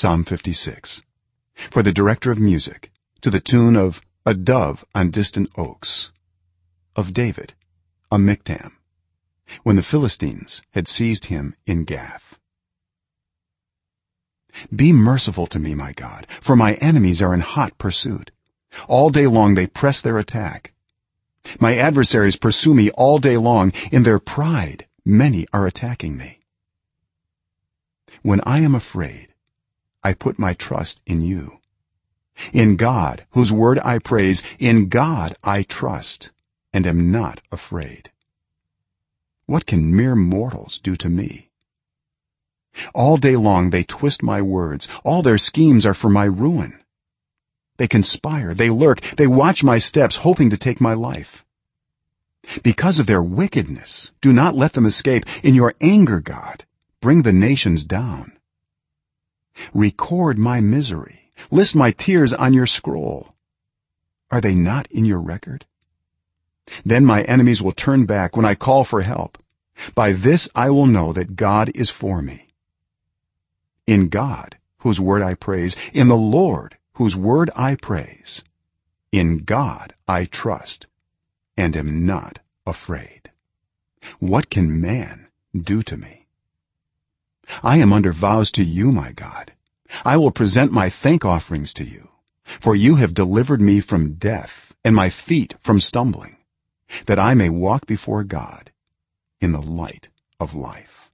psalm 56 for the director of music to the tune of a dove on distant oaks of david a miktam when the philistines had seized him in gath. Be merciful to me my god for my enemies are in hot pursuit. All day long they press their attack. My adversaries pursue me all day long. In their pride many are attacking me. When i am afraid i put my trust in you. In god whose word i praise in god i trust and am not afraid. What can mere mortals do to me? All day long they twist my words. All their schemes are for my ruin. They conspire. They lurk. They watch my steps hoping to take my life. Because of their wickedness do not let them escape. In your anger god bring the nations down record my misery. List my tears on your scroll. Are they not in your record? Then my enemies will turn back when i call for help. By this i will know that god is for me. In god whose word i praise in the lord whose word i praise in god i trust and am not afraid. What can man do to me i am under vows to you my god. I will present my thank offerings to you. For you have delivered me from death and my feet from stumbling that i may walk before god in the light of life